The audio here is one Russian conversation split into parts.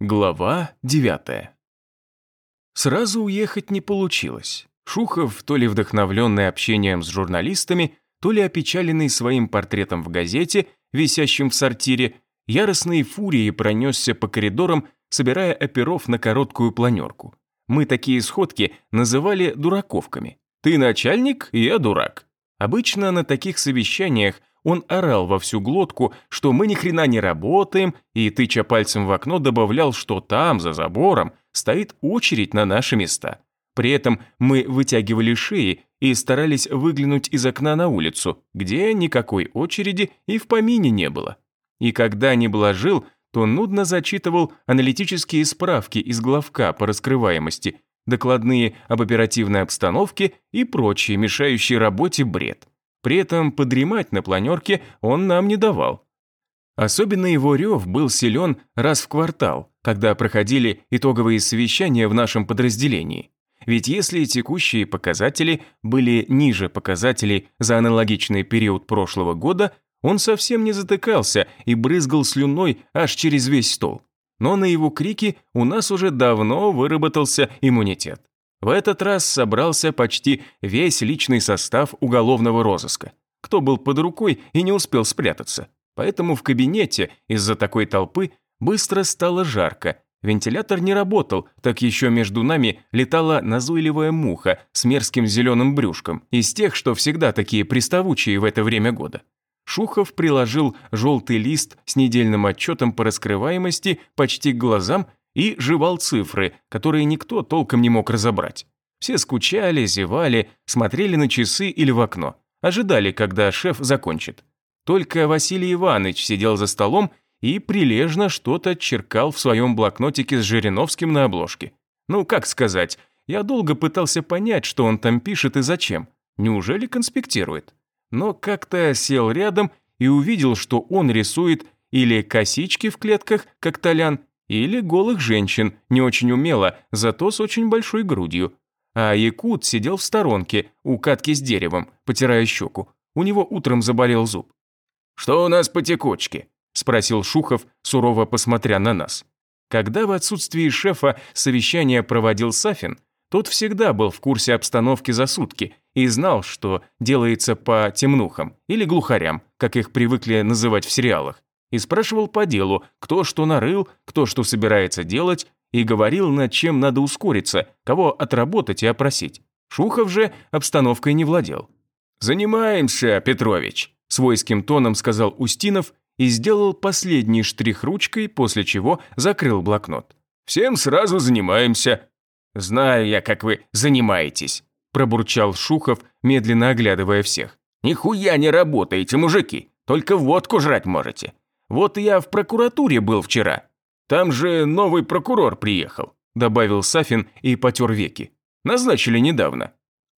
Глава 9 Сразу уехать не получилось. Шухов, то ли вдохновленный общением с журналистами, то ли опечаленный своим портретом в газете, висящим в сортире, яростной фурией пронесся по коридорам, собирая оперов на короткую планерку. Мы такие сходки называли дураковками. «Ты начальник, я дурак». Обычно на таких совещаниях он орал во всю глотку, что мы ни хрена не работаем, и, тыча пальцем в окно, добавлял, что там, за забором, стоит очередь на наши места. При этом мы вытягивали шеи и старались выглянуть из окна на улицу, где никакой очереди и в помине не было. И когда не блажил, то нудно зачитывал аналитические справки из главка по раскрываемости, докладные об оперативной обстановке и прочие мешающие работе бред. При этом подремать на планерке он нам не давал. Особенно его рев был силен раз в квартал, когда проходили итоговые совещания в нашем подразделении. Ведь если текущие показатели были ниже показателей за аналогичный период прошлого года, он совсем не затыкался и брызгал слюной аж через весь стол. Но на его крики у нас уже давно выработался иммунитет. В этот раз собрался почти весь личный состав уголовного розыска, кто был под рукой и не успел спрятаться. Поэтому в кабинете из-за такой толпы быстро стало жарко. Вентилятор не работал, так еще между нами летала назойливая муха с мерзким зеленым брюшком, из тех, что всегда такие приставучие в это время года. Шухов приложил желтый лист с недельным отчетом по раскрываемости почти к глазам и жевал цифры, которые никто толком не мог разобрать. Все скучали, зевали, смотрели на часы или в окно, ожидали, когда шеф закончит. Только Василий Иванович сидел за столом и прилежно что-то черкал в своем блокнотике с Жириновским на обложке. Ну, как сказать, я долго пытался понять, что он там пишет и зачем. Неужели конспектирует? Но как-то сел рядом и увидел, что он рисует или косички в клетках, как Толян, или голых женщин, не очень умело, зато с очень большой грудью. А Якут сидел в сторонке, у катки с деревом, потирая щеку. У него утром заболел зуб. «Что у нас по текучке?» – спросил Шухов, сурово посмотря на нас. Когда в отсутствии шефа совещание проводил Сафин, тот всегда был в курсе обстановки за сутки и знал, что делается по темнухам или глухарям, как их привыкли называть в сериалах и спрашивал по делу, кто что нарыл, кто что собирается делать, и говорил, над чем надо ускориться, кого отработать и опросить. Шухов же обстановкой не владел. «Занимаемся, Петрович», – свойским тоном сказал Устинов и сделал последний штрих ручкой, после чего закрыл блокнот. «Всем сразу занимаемся». «Знаю я, как вы занимаетесь», – пробурчал Шухов, медленно оглядывая всех. «Нихуя не работаете, мужики, только водку жрать можете. Вот я в прокуратуре был вчера. Там же новый прокурор приехал», добавил Сафин и потер веки. «Назначили недавно».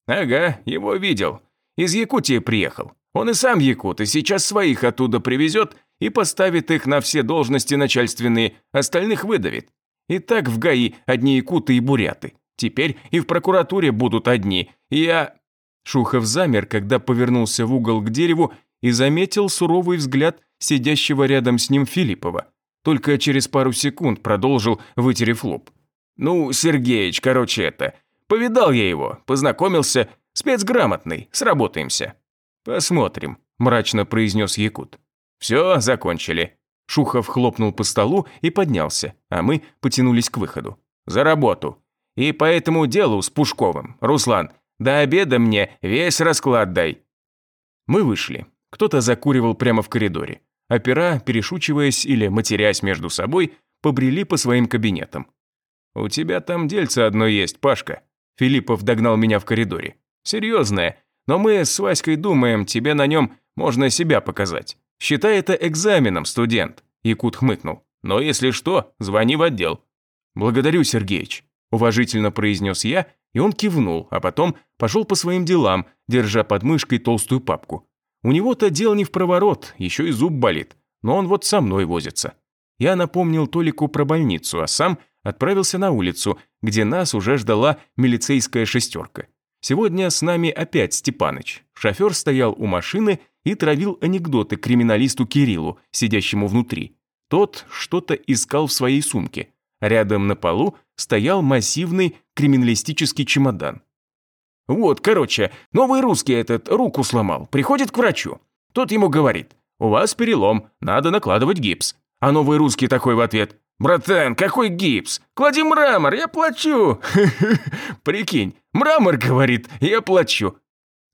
«Ага, его видел. Из Якутии приехал. Он и сам якут, и сейчас своих оттуда привезет и поставит их на все должности начальственные, остальных выдавит. И так в ГАИ одни якуты и буряты. Теперь и в прокуратуре будут одни. Я...» Шухов замер, когда повернулся в угол к дереву и заметил суровый взгляд сидящего рядом с ним Филиппова. Только через пару секунд продолжил, вытерев лоб. «Ну, Сергеич, короче это. Повидал я его, познакомился, спецграмотный, сработаемся». «Посмотрим», – мрачно произнес Якут. «Все, закончили». Шухов хлопнул по столу и поднялся, а мы потянулись к выходу. «За работу. И по этому делу с Пушковым, Руслан, до обеда мне весь расклад дай». Мы вышли. Кто-то закуривал прямо в коридоре. Опера, перешучиваясь или матерясь между собой, побрели по своим кабинетам. «У тебя там дельце одно есть, Пашка». Филиппов догнал меня в коридоре. «Серьезное, но мы с Васькой думаем, тебе на нем можно себя показать. Считай это экзаменом, студент», – Якут хмыкнул. «Но если что, звони в отдел». «Благодарю, Сергеич», – уважительно произнес я, и он кивнул, а потом пошел по своим делам, держа под мышкой толстую папку. У него-то дело не в проворот, еще и зуб болит, но он вот со мной возится. Я напомнил Толику про больницу, а сам отправился на улицу, где нас уже ждала милицейская шестерка. Сегодня с нами опять Степаныч. Шофер стоял у машины и травил анекдоты криминалисту Кириллу, сидящему внутри. Тот что-то искал в своей сумке, Рядом на полу стоял массивный криминалистический чемодан. «Вот, короче, новый русский этот руку сломал, приходит к врачу. Тот ему говорит, у вас перелом, надо накладывать гипс. А новый русский такой в ответ, «Братан, какой гипс? Клади мрамор, я плачу!» «Прикинь, мрамор, говорит, я плачу!»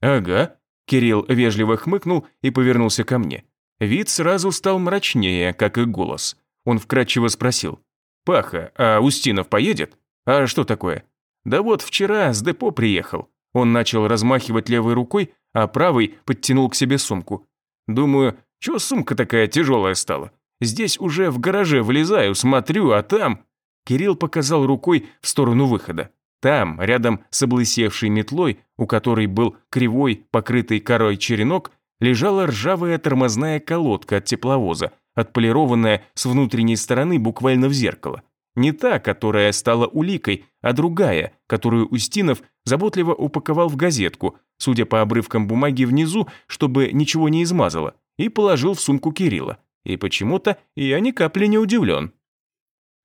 «Ага», – Кирилл вежливо хмыкнул и повернулся ко мне. Вид сразу стал мрачнее, как и голос. Он вкратчиво спросил. «Паха, а Устинов поедет? А что такое?» «Да вот вчера с депо приехал». Он начал размахивать левой рукой, а правой подтянул к себе сумку. «Думаю, чё сумка такая тяжелая стала? Здесь уже в гараже влезаю, смотрю, а там...» Кирилл показал рукой в сторону выхода. Там, рядом с облысевшей метлой, у которой был кривой, покрытый корой черенок, лежала ржавая тормозная колодка от тепловоза, отполированная с внутренней стороны буквально в зеркало. Не та, которая стала уликой, а другая, которую Устинов заботливо упаковал в газетку, судя по обрывкам бумаги внизу, чтобы ничего не измазало, и положил в сумку Кирилла. И почему-то я ни капли не удивлен.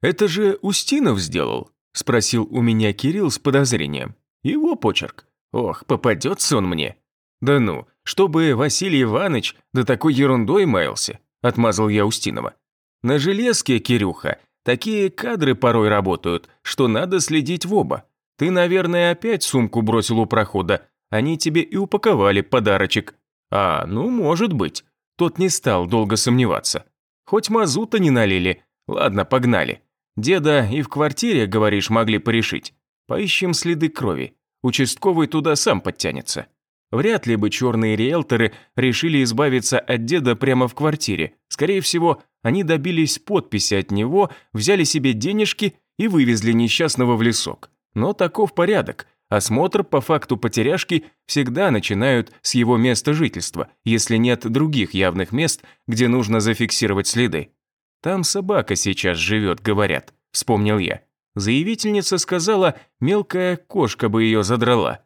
«Это же Устинов сделал?» – спросил у меня Кирилл с подозрением. «Его почерк. Ох, попадется он мне». «Да ну, чтобы Василий Иванович да такой ерундой маялся», – отмазал я Устинова. «На железке, Кирюха, такие кадры порой работают, что надо следить в оба. Ты, наверное, опять сумку бросил у прохода, они тебе и упаковали подарочек». «А, ну, может быть». Тот не стал долго сомневаться. Хоть мазута не налили. Ладно, погнали. Деда и в квартире, говоришь, могли порешить. Поищем следы крови. Участковый туда сам подтянется. Вряд ли бы черные риэлторы решили избавиться от деда прямо в квартире. Скорее всего, они добились подписи от него, взяли себе денежки и вывезли несчастного в лесок. Но таков порядок. Осмотр по факту потеряшки всегда начинают с его места жительства, если нет других явных мест, где нужно зафиксировать следы. «Там собака сейчас живет, говорят», – вспомнил я. Заявительница сказала, мелкая кошка бы ее задрала.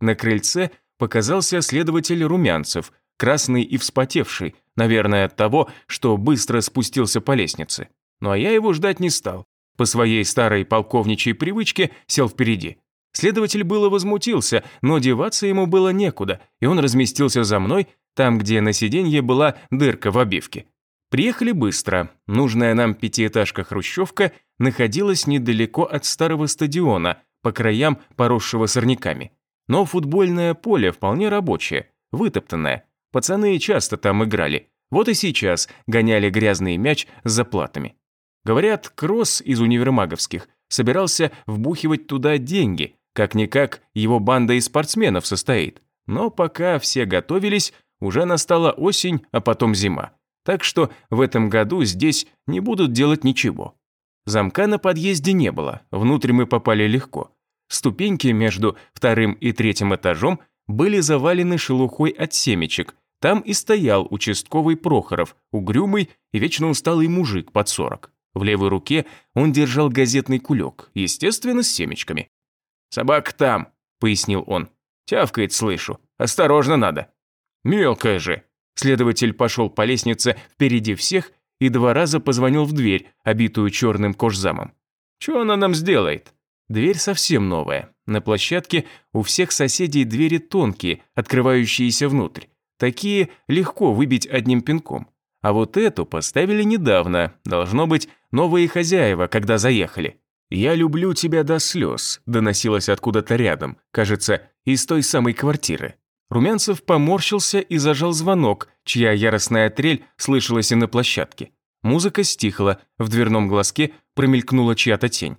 На крыльце показался следователь Румянцев, красный и вспотевший, наверное, от того, что быстро спустился по лестнице. Ну а я его ждать не стал. По своей старой полковничьей привычке сел впереди. Следователь было возмутился, но деваться ему было некуда, и он разместился за мной, там, где на сиденье была дырка в обивке. Приехали быстро. Нужная нам пятиэтажка-хрущевка находилась недалеко от старого стадиона, по краям поросшего сорняками. Но футбольное поле вполне рабочее, вытоптанное. Пацаны часто там играли. Вот и сейчас гоняли грязный мяч с заплатами. Говорят, Кросс из универмаговских собирался вбухивать туда деньги, как-никак его банда из спортсменов состоит. Но пока все готовились, уже настала осень, а потом зима. Так что в этом году здесь не будут делать ничего. Замка на подъезде не было, внутрь мы попали легко. Ступеньки между вторым и третьим этажом были завалены шелухой от семечек. Там и стоял участковый Прохоров, угрюмый и вечно усталый мужик под сорок. В левой руке он держал газетный кулек, естественно, с семечками. «Собака там», — пояснил он. «Тявкает, слышу. Осторожно надо». «Мелкая же». Следователь пошел по лестнице впереди всех и два раза позвонил в дверь, обитую черным кожзамом. «Что она нам сделает?» Дверь совсем новая. На площадке у всех соседей двери тонкие, открывающиеся внутрь. Такие легко выбить одним пинком. А вот эту поставили недавно. Должно быть, новые хозяева, когда заехали. «Я люблю тебя до слез», – доносилось откуда-то рядом, кажется, из той самой квартиры. Румянцев поморщился и зажал звонок, чья яростная трель слышалась и на площадке. Музыка стихла, в дверном глазке промелькнула чья-то тень.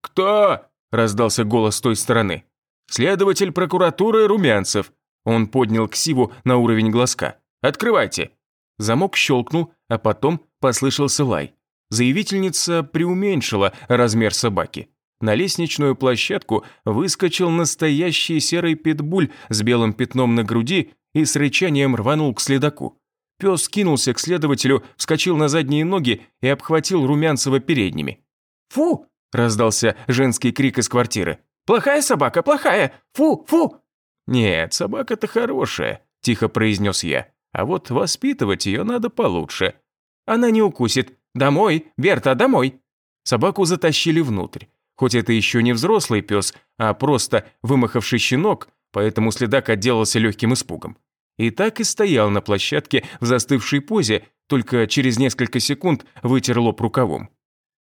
«Кто?» – раздался голос с той стороны. «Следователь прокуратуры Румянцев». Он поднял ксиву на уровень глазка. «Открывайте». Замок щелкнул, а потом послышался лай. Заявительница преуменьшила размер собаки. На лестничную площадку выскочил настоящий серый питбуль с белым пятном на груди и с рычанием рванул к следаку. Пес кинулся к следователю, вскочил на задние ноги и обхватил Румянцева передними. «Фу!» – раздался женский крик из квартиры. «Плохая собака, плохая! Фу, фу!» «Нет, собака-то хорошая», – тихо произнес я. «А вот воспитывать ее надо получше. Она не укусит, «Домой, Берта, домой!» Собаку затащили внутрь. Хоть это еще не взрослый пес, а просто вымахавший щенок, поэтому следак отделался легким испугом. И так и стоял на площадке в застывшей позе, только через несколько секунд вытер лоб рукавом.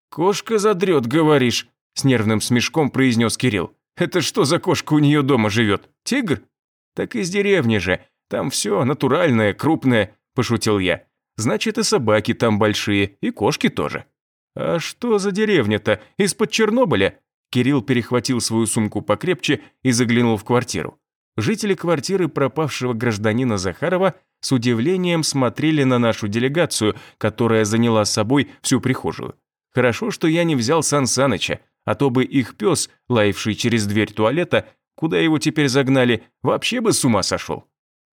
«Кошка задрет, говоришь», – с нервным смешком произнес Кирилл. «Это что за кошка у нее дома живет? Тигр?» «Так из деревни же. Там все натуральное, крупное», – пошутил я. «Значит, и собаки там большие, и кошки тоже». «А что за деревня-то? Из-под Чернобыля?» Кирилл перехватил свою сумку покрепче и заглянул в квартиру. Жители квартиры пропавшего гражданина Захарова с удивлением смотрели на нашу делегацию, которая заняла с собой всю прихожую. Хорошо, что я не взял Сан Саныча, а то бы их пес, лаявший через дверь туалета, куда его теперь загнали, вообще бы с ума сошел.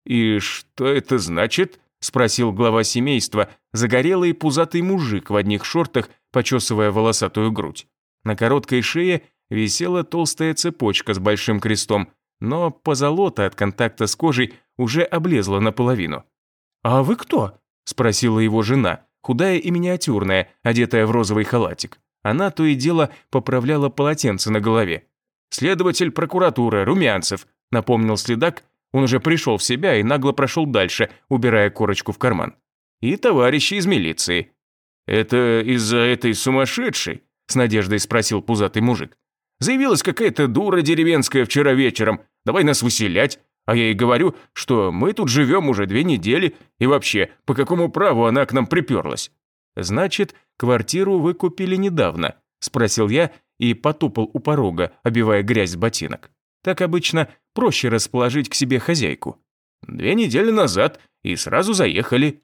«И что это значит?» – спросил глава семейства, загорелый пузатый мужик в одних шортах, почесывая волосатую грудь. На короткой шее висела толстая цепочка с большим крестом, но позолота от контакта с кожей уже облезла наполовину. «А вы кто?» – спросила его жена, худая и миниатюрная, одетая в розовый халатик. Она то и дело поправляла полотенце на голове. «Следователь прокуратуры, Румянцев», – напомнил следак, он уже пришел в себя и нагло прошел дальше, убирая корочку в карман. «И товарищи из милиции». «Это из-за этой сумасшедшей?» – с надеждой спросил пузатый мужик. Заявилась какая-то дура деревенская вчера вечером. Давай нас выселять. А я ей говорю, что мы тут живем уже две недели, и вообще, по какому праву она к нам приперлась? Значит, квартиру вы купили недавно, спросил я и потупал у порога, обивая грязь с ботинок. Так обычно проще расположить к себе хозяйку. Две недели назад и сразу заехали.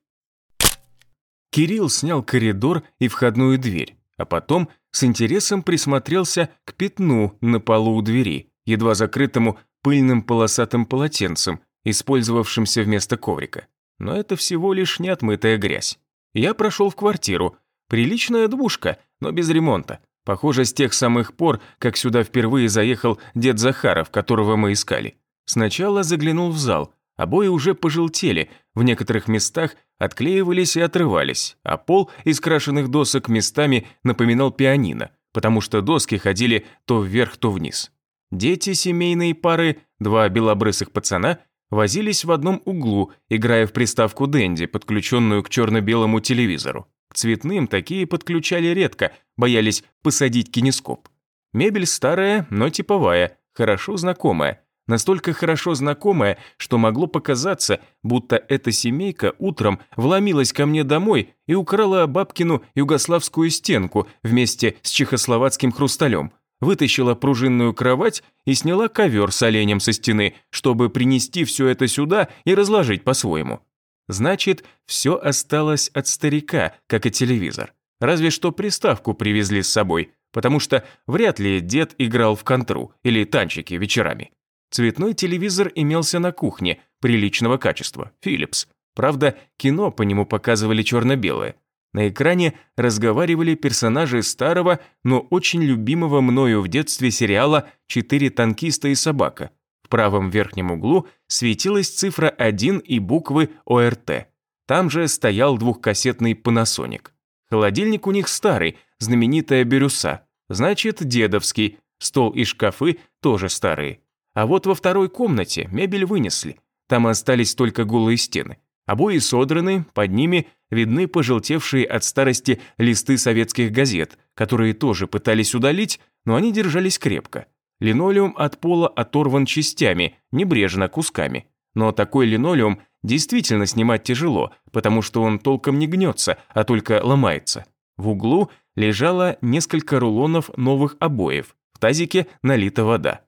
Кирилл снял коридор и входную дверь, а потом с интересом присмотрелся к пятну на полу у двери, едва закрытому пыльным полосатым полотенцем, использовавшимся вместо коврика. Но это всего лишь неотмытая грязь. Я прошел в квартиру. Приличная двушка, но без ремонта. Похоже, с тех самых пор, как сюда впервые заехал дед Захаров, которого мы искали. Сначала заглянул в зал. Обои уже пожелтели, в некоторых местах отклеивались и отрывались, а пол из крашеных досок местами напоминал пианино, потому что доски ходили то вверх, то вниз. Дети семейной пары, два белобрысых пацана, возились в одном углу, играя в приставку Дэнди, подключенную к черно-белому телевизору. К цветным такие подключали редко, боялись посадить кинескоп. Мебель старая, но типовая, хорошо знакомая, настолько хорошо знакомая, что могло показаться, будто эта семейка утром вломилась ко мне домой и украла бабкину югославскую стенку вместе с чехословацким хрусталем, вытащила пружинную кровать и сняла ковер с оленем со стены, чтобы принести все это сюда и разложить по-своему. Значит, все осталось от старика, как и телевизор. Разве что приставку привезли с собой, потому что вряд ли дед играл в контру или танчики вечерами. Цветной телевизор имелся на кухне, приличного качества, Philips. Правда, кино по нему показывали черно-белое. На экране разговаривали персонажи старого, но очень любимого мною в детстве сериала «Четыре танкиста и собака». В правом верхнем углу светилась цифра 1 и буквы ОРТ. Там же стоял двухкассетный Panasonic. Холодильник у них старый, знаменитая бирюса. Значит, дедовский. Стол и шкафы тоже старые. А вот во второй комнате мебель вынесли. Там остались только голые стены. Обои содраны, под ними видны пожелтевшие от старости листы советских газет, которые тоже пытались удалить, но они держались крепко. Линолеум от пола оторван частями, небрежно кусками. Но такой линолеум действительно снимать тяжело, потому что он толком не гнется, а только ломается. В углу лежало несколько рулонов новых обоев, в тазике налита вода.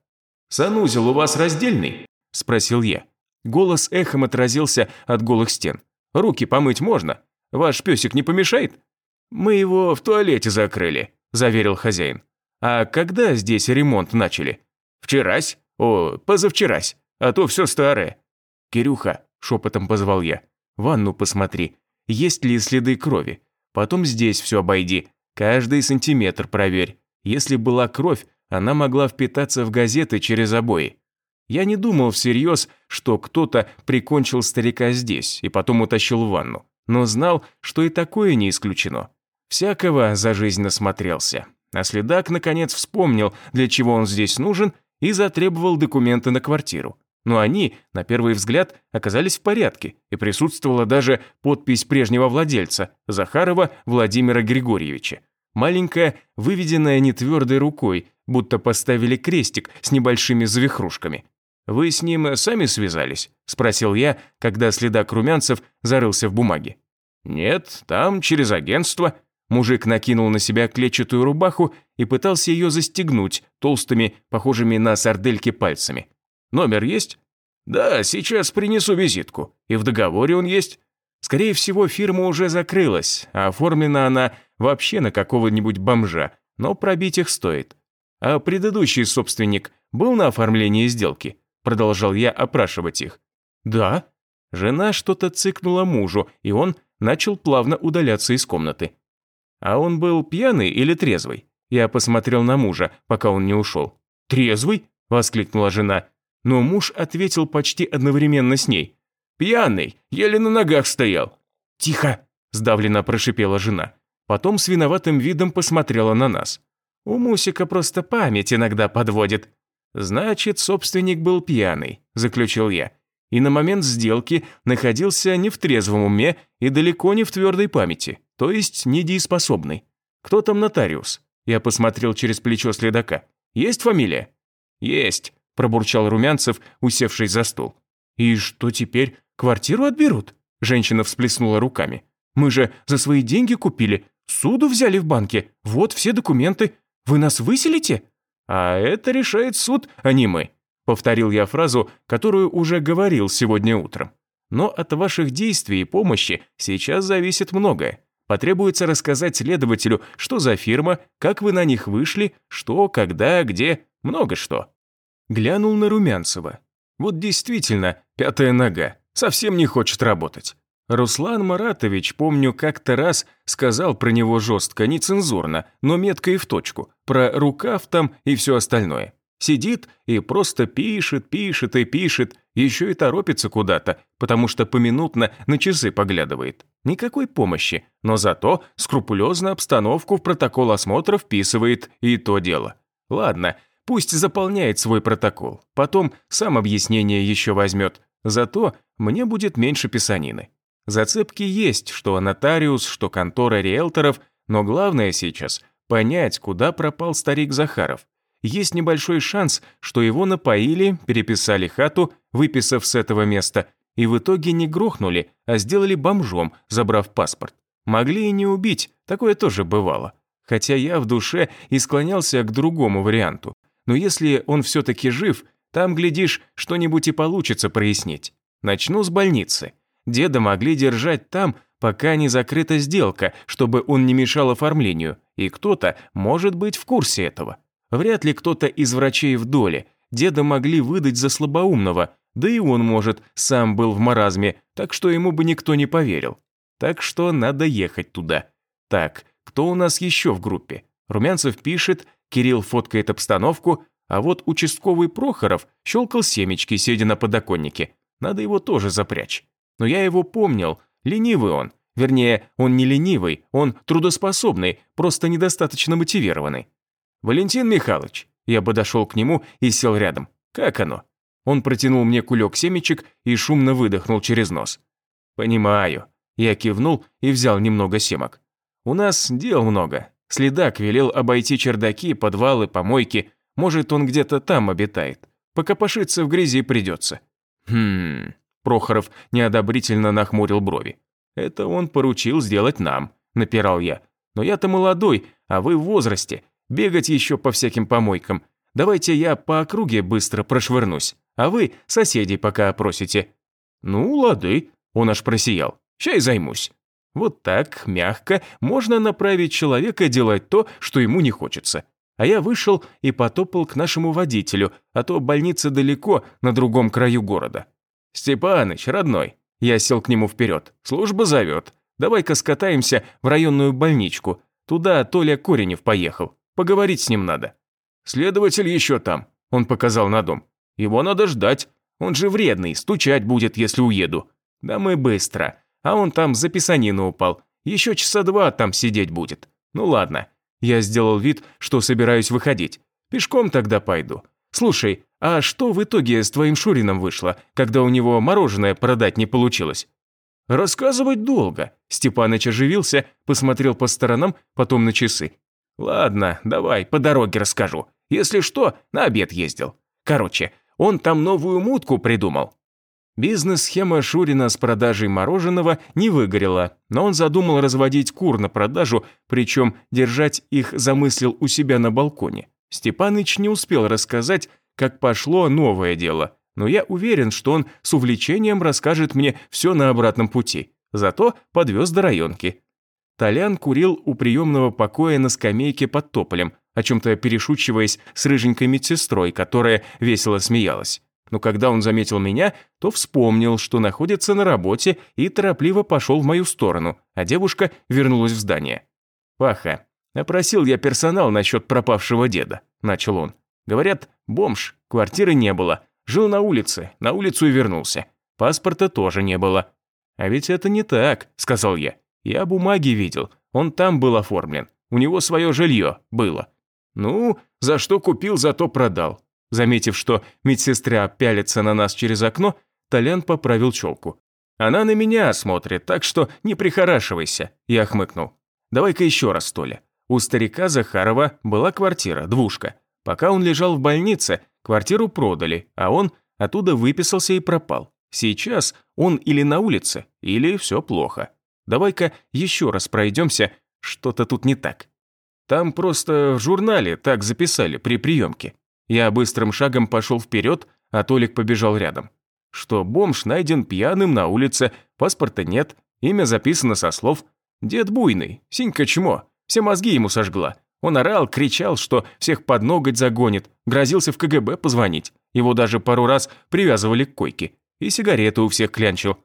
«Санузел у вас раздельный?» – спросил я. Голос эхом отразился от голых стен. «Руки помыть можно? Ваш песик не помешает?» «Мы его в туалете закрыли», – заверил хозяин. «А когда здесь ремонт начали?» «Вчерась? О, позавчерась. А то все старое». «Кирюха», – шепотом позвал я, – «ванну посмотри. Есть ли следы крови? Потом здесь все обойди. Каждый сантиметр проверь. Если была кровь, она могла впитаться в газеты через обои. Я не думал всерьез, что кто-то прикончил старика здесь и потом утащил в ванну, но знал, что и такое не исключено. Всякого за жизнь насмотрелся. А следак, наконец, вспомнил, для чего он здесь нужен, и затребовал документы на квартиру. Но они, на первый взгляд, оказались в порядке, и присутствовала даже подпись прежнего владельца, Захарова Владимира Григорьевича. Маленькая, выведенная нетвердой рукой, будто поставили крестик с небольшими завихрушками. «Вы с ним сами связались?» – спросил я, когда следак Румянцев зарылся в бумаге. «Нет, там через агентство». Мужик накинул на себя клетчатую рубаху и пытался ее застегнуть толстыми, похожими на сардельки пальцами. «Номер есть?» «Да, сейчас принесу визитку. И в договоре он есть?» Скорее всего, фирма уже закрылась, а оформлена она вообще на какого-нибудь бомжа, но пробить их стоит. А предыдущий собственник был на оформлении сделки? Продолжал я опрашивать их. Да. Жена что-то цыкнула мужу, и он начал плавно удаляться из комнаты. А он был пьяный или трезвый? Я посмотрел на мужа, пока он не ушел. «Трезвый?» – воскликнула жена. Но муж ответил почти одновременно с ней. «Пьяный, еле на ногах стоял». «Тихо!» – сдавленно прошипела жена. Потом с виноватым видом посмотрела на нас. «У Мусика просто память иногда подводит». «Значит, собственник был пьяный», – заключил я. И на момент сделки находился не в трезвом уме и далеко не в твердой памяти, то есть недееспособный. Кто там нотариус? Я посмотрел через плечо следака. Есть фамилия? Есть, пробурчал Румянцев, усевшись за стол. И что теперь, квартиру отберут? Женщина всплеснула руками. Мы же за свои деньги купили, суду взяли в банке, вот все документы. Вы нас выселите? А это решает суд, а не мы. Повторил я фразу, которую уже говорил сегодня утром. Но от ваших действий и помощи сейчас зависит многое. Потребуется рассказать следователю, что за фирма, как вы на них вышли, что, когда, где, много что. Глянул на Румянцева. Вот действительно, пятая нога, совсем не хочет работать. Руслан Маратович, помню, как-то раз сказал про него жестко, нецензурно, но метко и в точку, про рукав там и все остальное. Сидит и просто пишет, пишет и пишет, еще и торопится куда-то, потому что поминутно на часы поглядывает. Никакой помощи, но зато скрупулезно обстановку в протокол осмотра вписывает, и то дело. Ладно, пусть заполняет свой протокол, потом сам объяснение еще возьмет, зато мне будет меньше писанины. Зацепки есть, что нотариус, что контора риэлторов, но главное сейчас – понять, куда пропал старик Захаров. Есть небольшой шанс, что его напоили, переписали хату, выписав с этого места, и в итоге не грохнули, а сделали бомжом, забрав паспорт. Могли и не убить, такое тоже бывало. Хотя я в душе и склонялся к другому варианту. Но если он все-таки жив, там, глядишь, что-нибудь и получится прояснить. Начну с больницы. Деда могли держать там, пока не закрыта сделка, чтобы он не мешал оформлению, и кто-то может быть в курсе этого. Вряд ли кто-то из врачей в доле. Деда могли выдать за слабоумного, да и он, может, сам был в маразме, так что ему бы никто не поверил. Так что надо ехать туда. Так, кто у нас еще в группе? Румянцев пишет, Кирилл фоткает обстановку, а вот участковый Прохоров щелкал семечки, сидя на подоконнике. Надо его тоже запрячь. Но я его помнил, ленивый он. Вернее, он не ленивый, он трудоспособный, просто недостаточно мотивированный. «Валентин Михайлович», я подошел к нему и сел рядом. «Как оно?» Он протянул мне кулек семечек и шумно выдохнул через нос. «Понимаю». Я кивнул и взял немного семок. «У нас дел много. Следак велел обойти чердаки, подвалы, помойки. Может, он где-то там обитает. Покопошиться в грязи придется». «Хм...» Прохоров неодобрительно нахмурил брови. «Это он поручил сделать нам», – напирал я. «Но я-то молодой, а вы в возрасте. Бегать еще по всяким помойкам. Давайте я по округе быстро прошвырнусь, а вы соседей пока опросите». «Ну, лады», – он аж просиял. «Чай займусь». Вот так, мягко, можно направить человека делать то, что ему не хочется. А я вышел и потопал к нашему водителю, а то больница далеко, на другом краю города. «Степаныч, родной!» Я сел к нему вперед. «Служба зовет. Давай-ка скатаемся в районную больничку. Туда Толя Коренев поехал. Поговорить с ним надо». «Следователь еще там», – он показал на дом. «Его надо ждать. Он же вредный, стучать будет, если уеду». «Да мы быстро. А он там за писанину упал. Еще часа два там сидеть будет. Ну ладно. Я сделал вид, что собираюсь выходить. Пешком тогда пойду. Слушай, а что в итоге с твоим Шурином вышло, когда у него мороженое продать не получилось? Рассказывать долго. Степаныч оживился, посмотрел по сторонам, потом на часы. Ладно, давай, по дороге расскажу. Если что, на обед ездил. Короче, он там новую мутку придумал. Бизнес-схема Шурина с продажей мороженого не выгорела, но он задумал разводить кур на продажу, причем держать их замыслил у себя на балконе. Степаныч не успел рассказать, как пошло новое дело, но я уверен, что он с увлечением расскажет мне все на обратном пути. Зато подвез до районки. Толян курил у приемного покоя на скамейке под тополем, о чем-то перешучиваясь с рыженькой медсестрой, которая весело смеялась. Но когда он заметил меня, то вспомнил, что находится на работе и торопливо пошел в мою сторону, а девушка вернулась в здание. «Паха, опросил я персонал насчет пропавшего деда», – начал он. «Говорят, бомж, квартиры не было, жил на улице, на улицу и вернулся. Паспорта тоже не было». «А ведь это не так», – сказал я. «Я бумаги видел, он там был оформлен, у него свое жилье было». «Ну, за что купил, зато продал. Заметив, что медсестра пялится на нас через окно, Толян поправил челку. «Она на меня смотрит, так что не прихорашивайся», – я хмыкнул. «Давай-ка еще раз, Толя. У старика Захарова была квартира, двушка. Пока он лежал в больнице, квартиру продали, а он оттуда выписался и пропал. Сейчас он или на улице, или все плохо. Давай-ка еще раз пройдемся, что-то тут не так. Там просто в журнале так записали при приемке. Я быстрым шагом пошел вперед, а Толик побежал рядом. Что бомж найден пьяным на улице, паспорта нет, имя записано со слов «Дед буйный, синька чмо», все мозги ему сожгла. Он орал, кричал, что всех под ноготь загонит, грозился в КГБ позвонить. Его даже пару раз привязывали к койке. И сигареты у всех клянчил.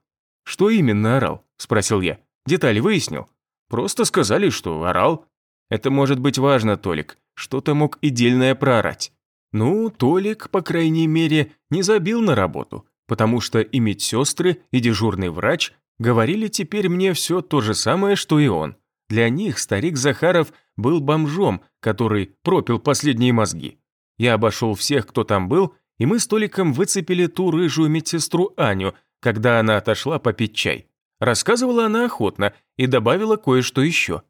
«Что именно орал?» – спросил я. «Детали выяснил?» «Просто сказали, что орал». «Это может быть важно, Толик. Что-то мог и дельное проорать». Ну, Толик, по крайней мере, не забил на работу, потому что и медсестры, и дежурный врач говорили теперь мне все то же самое, что и он. Для них старик Захаров был бомжом, который пропил последние мозги. Я обошел всех, кто там был, и мы с Толиком выцепили ту рыжую медсестру Аню, когда она отошла попить чай. Рассказывала она охотно и добавила кое-что еще.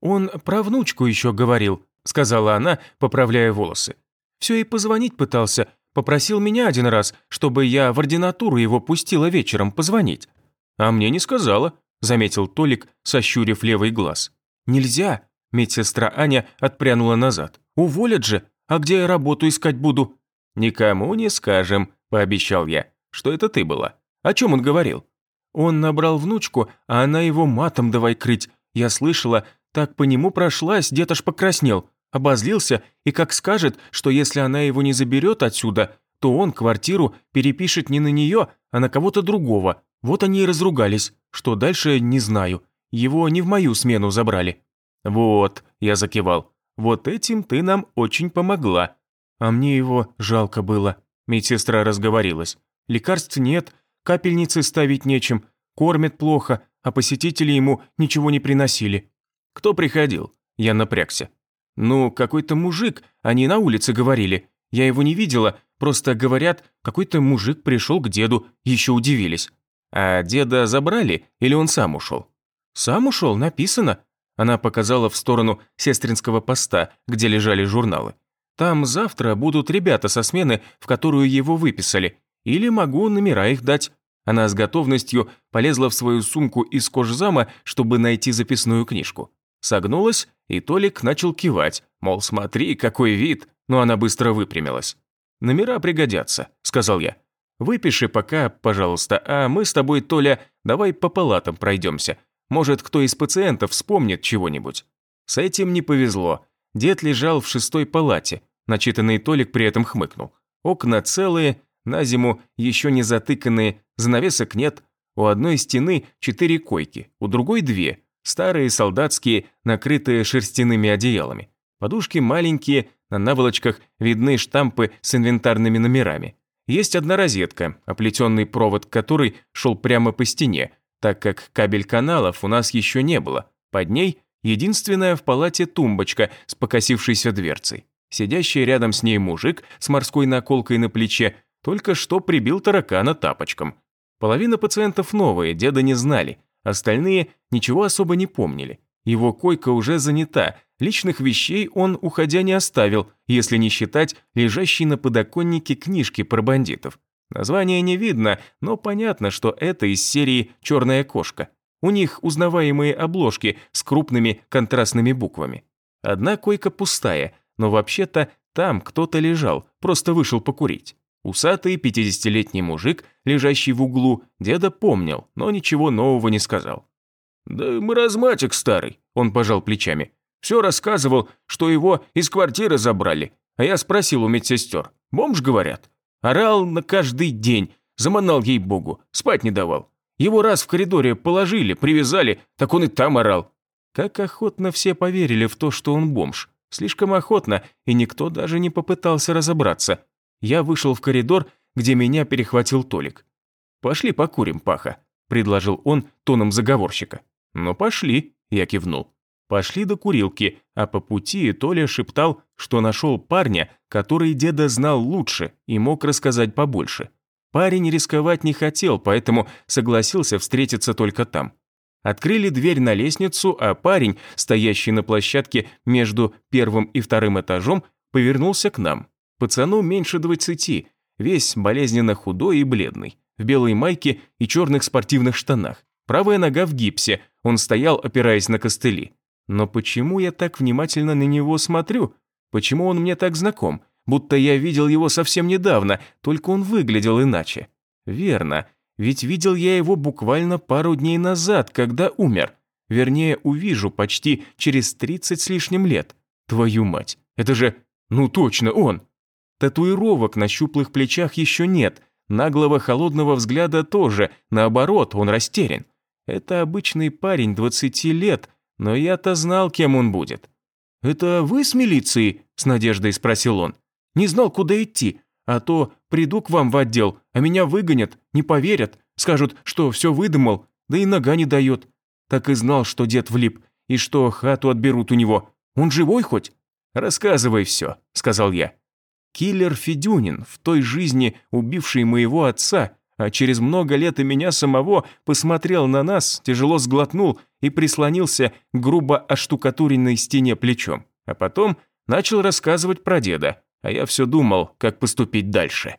«Он про внучку еще говорил», — сказала она, поправляя волосы. Все и позвонить пытался. Попросил меня один раз, чтобы я в ординатуру его пустила вечером позвонить. А мне не сказала, заметил Толик, сощурив левый глаз. Нельзя. Медсестра Аня отпрянула назад. Уволят же. А где я работу искать буду? Никому не скажем, пообещал я. Что это ты была? О чем он говорил? Он набрал внучку, а она его матом давай крыть. Я слышала, так по нему прошлась, дед аж покраснел. Обозлился и как скажет, что если она его не заберет отсюда, то он квартиру перепишет не на нее, а на кого-то другого. Вот они и разругались. Что дальше, не знаю. Его не в мою смену забрали. Вот, я закивал. Вот этим ты нам очень помогла. А мне его жалко было. Медсестра разговорилась. Лекарств нет, капельницы ставить нечем, кормят плохо, а посетители ему ничего не приносили. Кто приходил? Я напрягся. «Ну, какой-то мужик, они на улице говорили. Я его не видела, просто говорят, какой-то мужик пришел к деду, еще удивились. А деда забрали или он сам ушел?» «Сам ушел, написано». Она показала в сторону сестринского поста, где лежали журналы. «Там завтра будут ребята со смены, в которую его выписали. Или могу номера их дать». Она с готовностью полезла в свою сумку из кожзама, чтобы найти записную книжку. Согнулась, и Толик начал кивать, мол, смотри, какой вид, но она быстро выпрямилась. «Номера пригодятся», — сказал я. «Выпиши пока, пожалуйста, а мы с тобой, Толя, давай по палатам пройдемся. Может, кто из пациентов вспомнит чего-нибудь». С этим не повезло. Дед лежал в шестой палате. Начитанный Толик при этом хмыкнул. Окна целые, на зиму еще не затыканные, занавесок нет. У одной стены четыре койки, у другой две, Старые солдатские, накрытые шерстяными одеялами. Подушки маленькие, на наволочках видны штампы с инвентарными номерами. Есть одна розетка, оплетенный провод которой шел прямо по стене, так как кабель каналов у нас еще не было. Под ней единственная в палате тумбочка с покосившейся дверцей. Сидящий рядом с ней мужик с морской наколкой на плече только что прибил таракана тапочком. Половина пациентов новые, деда не знали, остальные ничего особо не помнили. Его койка уже занята, личных вещей он, уходя, не оставил, если не считать лежащей на подоконнике книжки про бандитов. Название не видно, но понятно, что это из серии «Черная кошка». У них узнаваемые обложки с крупными контрастными буквами. Одна койка пустая, но вообще-то там кто-то лежал, просто вышел покурить. Усатый пятидесятилетний мужик, лежащий в углу, деда помнил, но ничего нового не сказал. «Да маразматик старый», – он пожал плечами. «Все рассказывал, что его из квартиры забрали. А я спросил у медсестер. Бомж, говорят. Орал на каждый день, заманал ей богу, спать не давал. Его раз в коридоре положили, привязали, так он и там орал. Как охотно все поверили в то, что он бомж. Слишком охотно, и никто даже не попытался разобраться. Я вышел в коридор, где меня перехватил Толик. «Пошли покурим, Паха», – предложил он тоном заговорщика. «Ну пошли», – я кивнул. Пошли до курилки, а по пути Толя шептал, что нашел парня, который деда знал лучше и мог рассказать побольше. Парень рисковать не хотел, поэтому согласился встретиться только там. Открыли дверь на лестницу, а парень, стоящий на площадке между первым и вторым этажом, повернулся к нам. Пацану меньше двадцати, весь болезненно худой и бледный, в белой майке и черных спортивных штанах. Правая нога в гипсе, он стоял, опираясь на костыли. Но почему я так внимательно на него смотрю? Почему он мне так знаком? Будто я видел его совсем недавно, только он выглядел иначе. Верно, ведь видел я его буквально пару дней назад, когда умер. Вернее, увижу почти через 30 с лишним лет. Твою мать, это же, ну точно он. Татуировок на щуплых плечах еще нет, наглого холодного взгляда тоже, наоборот, он растерян. Это обычный парень 20 лет, но я-то знал, кем он будет. «Это вы с милиции?» – с надеждой спросил он. «Не знал, куда идти, а то приду к вам в отдел, а меня выгонят, не поверят, скажут, что все выдумал, да и нога не дает. Так и знал, что дед влип, и что хату отберут у него. Он живой хоть?» «Рассказывай все», – сказал я. Киллер Федюнин, в той жизни убивший моего отца, а через много лет и меня самого, посмотрел на нас, тяжело сглотнул и прислонился к грубо оштукатуренной стене плечом. А потом начал рассказывать про деда, а я все думал, как поступить дальше.